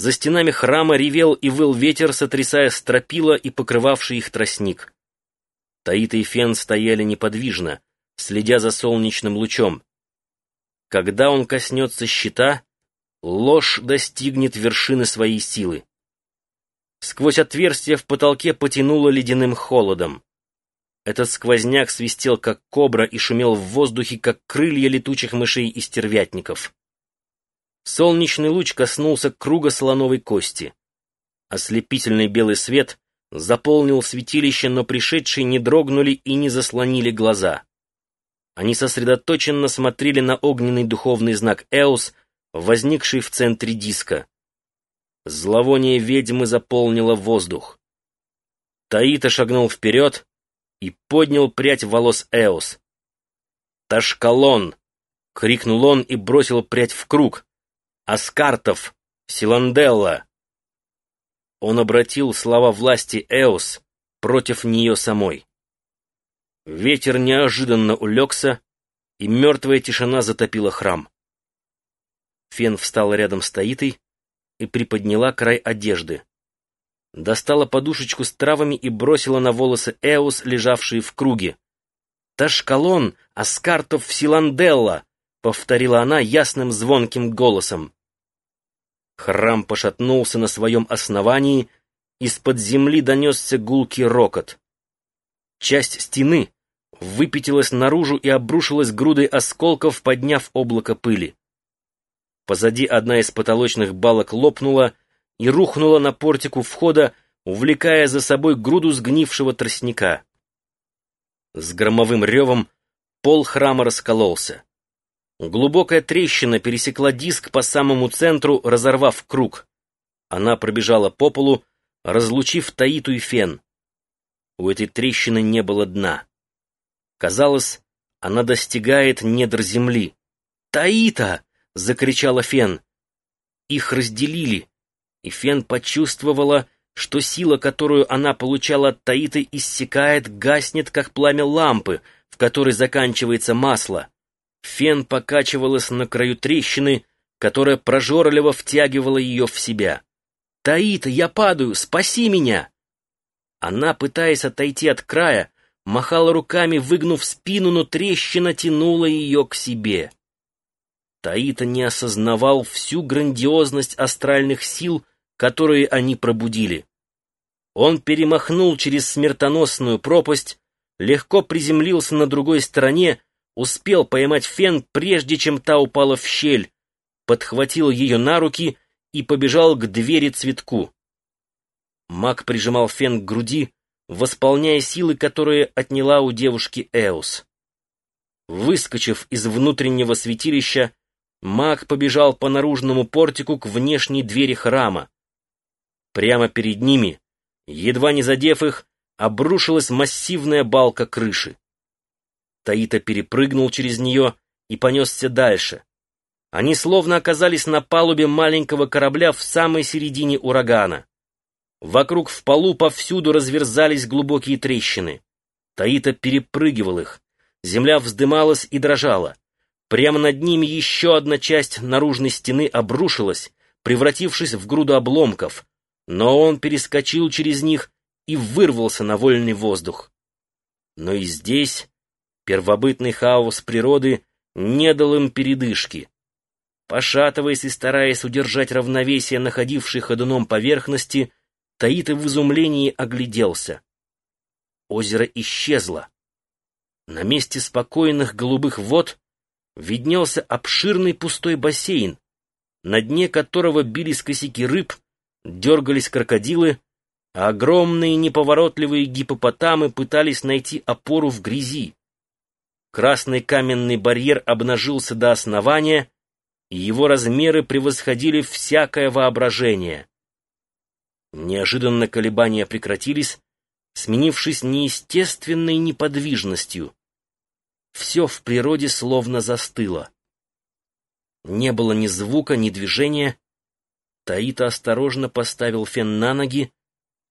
За стенами храма ревел и выл ветер, сотрясая стропила и покрывавший их тростник. Таита и Фен стояли неподвижно, следя за солнечным лучом. Когда он коснется щита, ложь достигнет вершины своей силы. Сквозь отверстие в потолке потянуло ледяным холодом. Этот сквозняк свистел, как кобра, и шумел в воздухе, как крылья летучих мышей и стервятников. Солнечный луч коснулся круга слоновой кости. Ослепительный белый свет заполнил святилище, но пришедшие не дрогнули и не заслонили глаза. Они сосредоточенно смотрели на огненный духовный знак Эос, возникший в центре диска. Зловоние ведьмы заполнило воздух. Таита шагнул вперед и поднял прядь волос Эос. «Ташкалон!» — крикнул он и бросил прядь в круг. «Аскартов! Силанделла!» Он обратил слова власти Эос против нее самой. Ветер неожиданно улегся, и мертвая тишина затопила храм. Фен встала рядом с Таитой и приподняла край одежды. Достала подушечку с травами и бросила на волосы Эус, лежавшие в круге. «Ташкалон, Аскартов, Силанделла!» — повторила она ясным звонким голосом. Храм пошатнулся на своем основании, из-под земли донесся гулкий рокот. Часть стены выпятилась наружу и обрушилась грудой осколков, подняв облако пыли. Позади одна из потолочных балок лопнула и рухнула на портику входа, увлекая за собой груду сгнившего тростника. С громовым ревом пол храма раскололся. Глубокая трещина пересекла диск по самому центру, разорвав круг. Она пробежала по полу, разлучив Таиту и Фен. У этой трещины не было дна. Казалось, она достигает недр земли. «Таита!» — закричала Фен. Их разделили, и Фен почувствовала, что сила, которую она получала от Таиты, иссякает, гаснет, как пламя лампы, в которой заканчивается масло. Фен покачивалась на краю трещины, которая прожорливо втягивала ее в себя. «Таита, я падаю! Спаси меня!» Она, пытаясь отойти от края, махала руками, выгнув спину, но трещина тянула ее к себе. Таита не осознавал всю грандиозность астральных сил, которые они пробудили. Он перемахнул через смертоносную пропасть, легко приземлился на другой стороне успел поймать Фен, прежде чем та упала в щель, подхватил ее на руки и побежал к двери цветку. Маг прижимал Фен к груди, восполняя силы, которые отняла у девушки Эус. Выскочив из внутреннего святилища, маг побежал по наружному портику к внешней двери храма. Прямо перед ними, едва не задев их, обрушилась массивная балка крыши. Таита перепрыгнул через нее и понесся дальше. Они словно оказались на палубе маленького корабля в самой середине урагана. Вокруг в полу повсюду разверзались глубокие трещины. Таита перепрыгивал их. Земля вздымалась и дрожала. Прямо над ними еще одна часть наружной стены обрушилась, превратившись в груду обломков, но он перескочил через них и вырвался на вольный воздух. Но и здесь Первобытный хаос природы не дал им передышки. Пошатываясь и стараясь удержать равновесие находившей ходуном поверхности, Таита в изумлении огляделся. Озеро исчезло. На месте спокойных голубых вод виднелся обширный пустой бассейн, на дне которого бились косяки рыб, дергались крокодилы, а огромные неповоротливые гипопотамы пытались найти опору в грязи. Красный каменный барьер обнажился до основания, и его размеры превосходили всякое воображение. Неожиданно колебания прекратились, сменившись неестественной неподвижностью. Все в природе словно застыло. Не было ни звука, ни движения. Таита осторожно поставил фен на ноги,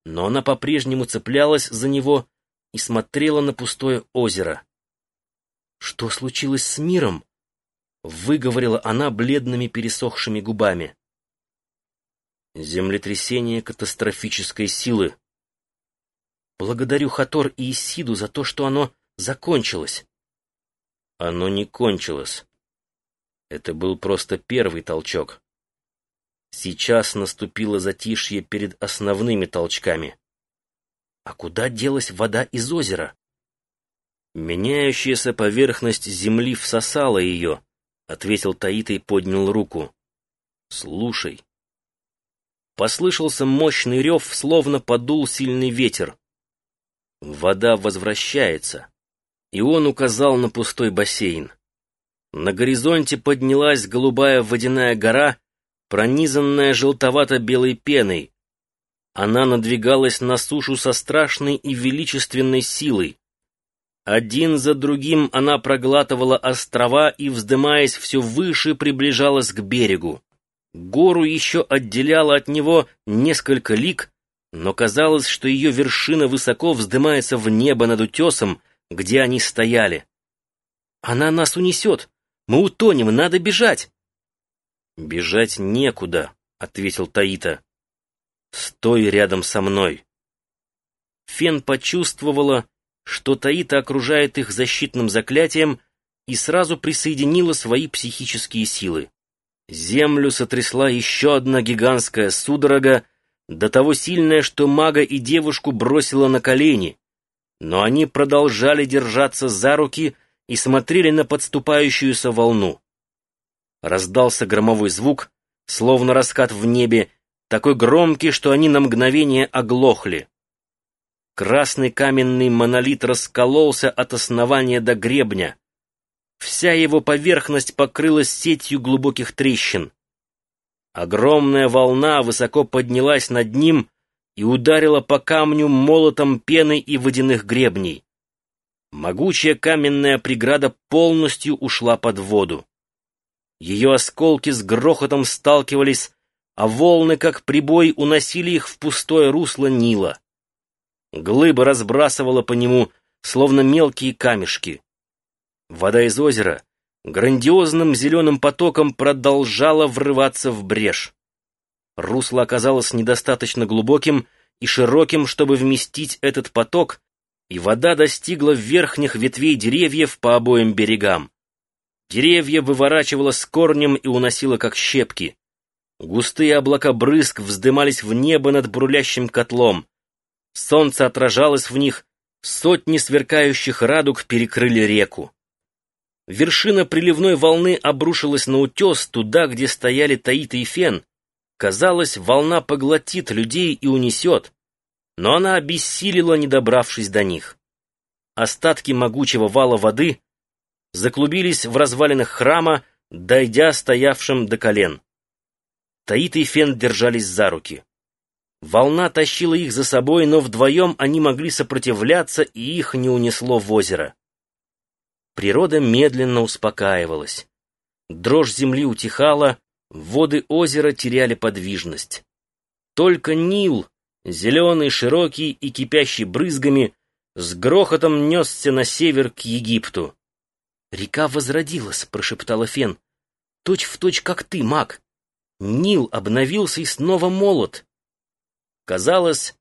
но она по-прежнему цеплялась за него и смотрела на пустое озеро. «Что случилось с миром?» — выговорила она бледными пересохшими губами. Землетрясение катастрофической силы. Благодарю Хатор и Исиду за то, что оно закончилось. Оно не кончилось. Это был просто первый толчок. Сейчас наступило затишье перед основными толчками. А куда делась вода из озера? Меняющаяся поверхность земли всосала ее, ответил Таита и поднял руку. Слушай. Послышался мощный рев, словно подул сильный ветер. Вода возвращается. И он указал на пустой бассейн. На горизонте поднялась голубая водяная гора, пронизанная желтовато-белой пеной. Она надвигалась на сушу со страшной и величественной силой. Один за другим она проглатывала острова и, вздымаясь все выше, приближалась к берегу. Гору еще отделяло от него несколько лик, но казалось, что ее вершина высоко вздымается в небо над утесом, где они стояли. «Она нас унесет! Мы утонем, надо бежать!» «Бежать некуда», — ответил Таита. «Стой рядом со мной». Фен почувствовала, что Таита окружает их защитным заклятием и сразу присоединила свои психические силы. Землю сотрясла еще одна гигантская судорога, до того сильная, что мага и девушку бросила на колени, но они продолжали держаться за руки и смотрели на подступающуюся волну. Раздался громовой звук, словно раскат в небе, такой громкий, что они на мгновение оглохли. Красный каменный монолит раскололся от основания до гребня. Вся его поверхность покрылась сетью глубоких трещин. Огромная волна высоко поднялась над ним и ударила по камню молотом пены и водяных гребней. Могучая каменная преграда полностью ушла под воду. Ее осколки с грохотом сталкивались, а волны, как прибой, уносили их в пустое русло Нила. Глыба разбрасывала по нему, словно мелкие камешки. Вода из озера грандиозным зеленым потоком продолжала врываться в брешь. Русло оказалось недостаточно глубоким и широким, чтобы вместить этот поток, и вода достигла верхних ветвей деревьев по обоим берегам. Деревья выворачивало с корнем и уносило как щепки. Густые облака брызг вздымались в небо над бурлящим котлом. Солнце отражалось в них, сотни сверкающих радуг перекрыли реку. Вершина приливной волны обрушилась на утес, туда, где стояли Таита и Фен. Казалось, волна поглотит людей и унесет, но она обессилила, не добравшись до них. Остатки могучего вала воды заклубились в развалинах храма, дойдя стоявшим до колен. Таита и Фен держались за руки. Волна тащила их за собой, но вдвоем они могли сопротивляться, и их не унесло в озеро. Природа медленно успокаивалась. Дрожь земли утихала, воды озера теряли подвижность. Только Нил, зеленый, широкий и кипящий брызгами, с грохотом несся на север к Египту. «Река возродилась», — прошептала Фен. «Точь в точь, как ты, маг. Нил обновился и снова молод». Казалось,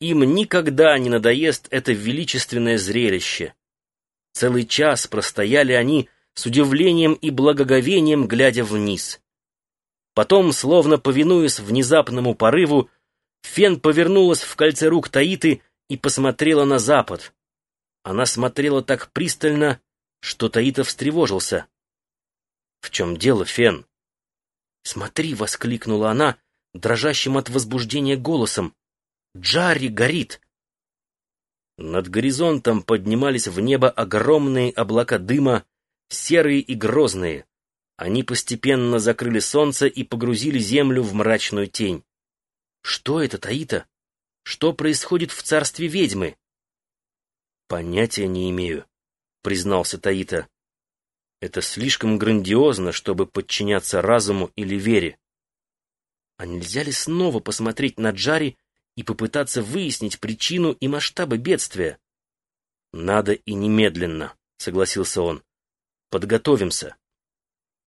им никогда не надоест это величественное зрелище. Целый час простояли они с удивлением и благоговением, глядя вниз. Потом, словно повинуясь внезапному порыву, Фен повернулась в кольце рук Таиты и посмотрела на запад. Она смотрела так пристально, что Таита встревожился. «В чем дело, Фен?» «Смотри!» — воскликнула она, дрожащим от возбуждения голосом. «Джарри горит! Над горизонтом поднимались в небо огромные облака дыма, серые и грозные. Они постепенно закрыли солнце и погрузили землю в мрачную тень. Что это, Таита? Что происходит в царстве ведьмы? Понятия не имею, признался Таита. Это слишком грандиозно, чтобы подчиняться разуму или вере. А нельзя ли снова посмотреть на Джари и попытаться выяснить причину и масштабы бедствия. «Надо и немедленно», — согласился он. «Подготовимся».